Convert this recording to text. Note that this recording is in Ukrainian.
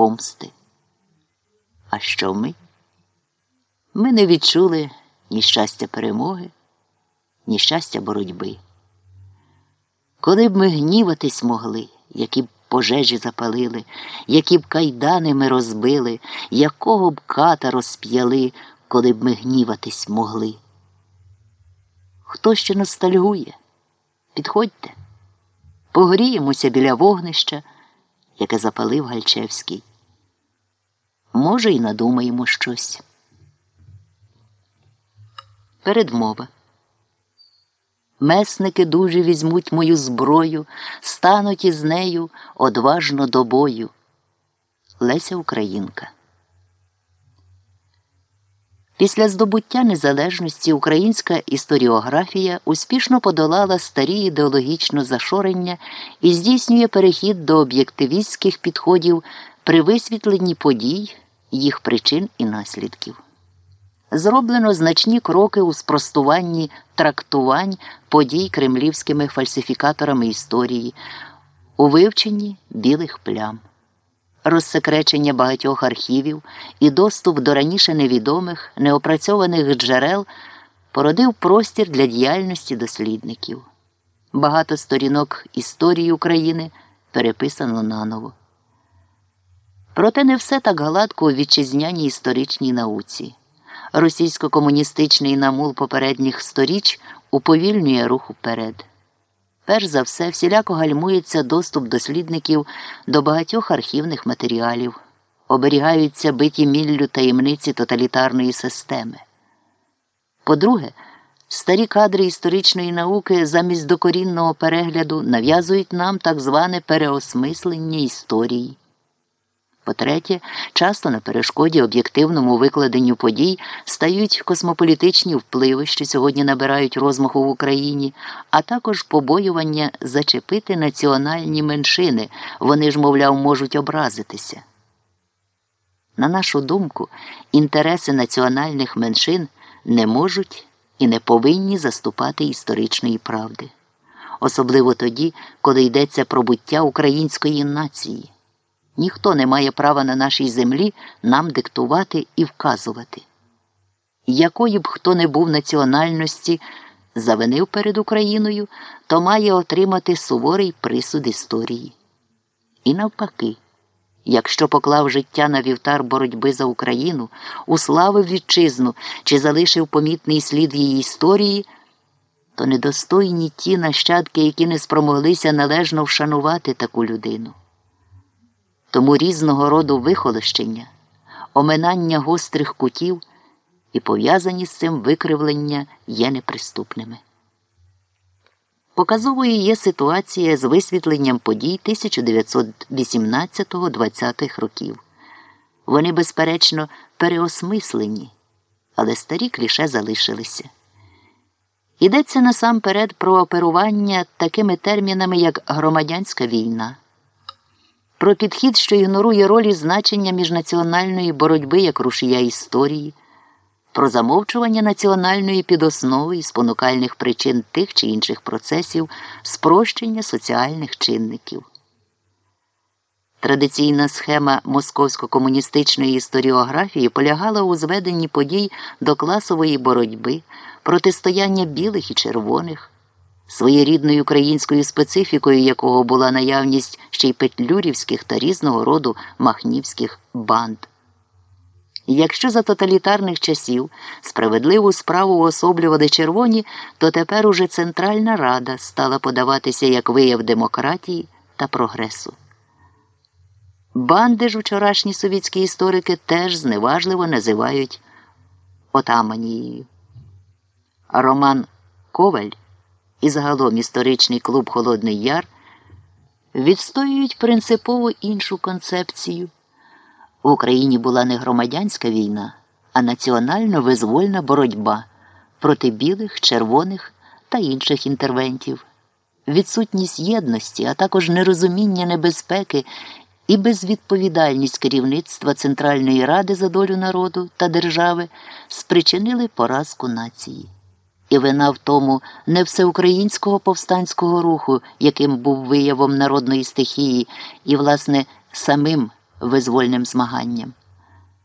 помсти. А що ми? Ми не відчули ні щастя перемоги, ні щастя боротьби. Коли б ми гніватись могли, які б пожежі запалили, які б кайдани ми розбили, якого б ката розп'яли, коли б ми гніватись могли. Хто ще ностальгує? Підходьте, погріємося біля вогнища, яке запалив Гальчевський. Може, і надумаємо щось. Передмова. Месники дуже візьмуть мою зброю, стануть із нею одважно до бою. Леся Українка. Після здобуття незалежності українська історіографія успішно подолала старі ідеологічно зашорення і здійснює перехід до об'єктивістських підходів при висвітленні подій, їх причин і наслідків. Зроблено значні кроки у спростуванні трактувань подій кремлівськими фальсифікаторами історії, у вивченні білих плям, розсекречення багатьох архівів і доступ до раніше невідомих, неопрацьованих джерел породив простір для діяльності дослідників. Багато сторінок історії України переписано наново. Проте не все так гладко у вітчизняній історичній науці. Російсько-комуністичний намул попередніх сторіч уповільнює рух уперед. Перш за все, всіляко гальмується доступ дослідників до багатьох архівних матеріалів, оберігаються биті міллю таємниці тоталітарної системи. По-друге, старі кадри історичної науки замість докорінного перегляду нав'язують нам так зване переосмислення історії. По-третє, часто на перешкоді об'єктивному викладенню подій стають космополітичні впливи, що сьогодні набирають розмаху в Україні, а також побоювання зачепити національні меншини, вони ж, мовляв, можуть образитися. На нашу думку, інтереси національних меншин не можуть і не повинні заступати історичної правди, особливо тоді, коли йдеться про буття української нації. Ніхто не має права на нашій землі нам диктувати і вказувати. Якої б хто не був національності, завинив перед Україною, то має отримати суворий присуд історії. І навпаки, якщо поклав життя на вівтар боротьби за Україну, уславив вітчизну чи залишив помітний слід її історії, то недостойні ті нащадки, які не спромоглися належно вшанувати таку людину. Тому різного роду вихолощення, оминання гострих кутів і пов'язані з цим викривлення є неприступними. Показовою є ситуація з висвітленням подій 1918-20-х років. Вони, безперечно, переосмислені, але старі кліше залишилися. Йдеться насамперед про оперування такими термінами, як громадянська війна про підхід, що ігнорує ролі значення міжнаціональної боротьби як рушія історії, про замовчування національної підоснови і спонукальних причин тих чи інших процесів, спрощення соціальних чинників. Традиційна схема московсько-комуністичної історіографії полягала у зведенні подій до класової боротьби, протистояння білих і червоних своєрідною українською специфікою якого була наявність ще й петлюрівських та різного роду махнівських банд. Якщо за тоталітарних часів справедливу справу уособлювали червоні, то тепер уже Центральна Рада стала подаватися як вияв демократії та прогресу. Банди ж вчорашні совітські історики теж зневажливо називають отаманією. Роман Коваль і загалом історичний клуб Холодний Яр відстоюють принципово іншу концепцію. В Україні була не громадянська війна, а національно визвольна боротьба проти білих, червоних та інших інтервентів, відсутність єдності, а також нерозуміння небезпеки і безвідповідальність керівництва Центральної Ради за долю народу та держави спричинили поразку нації. І вина в тому не всеукраїнського повстанського руху, яким був виявом народної стихії, і, власне, самим визвольним змаганням.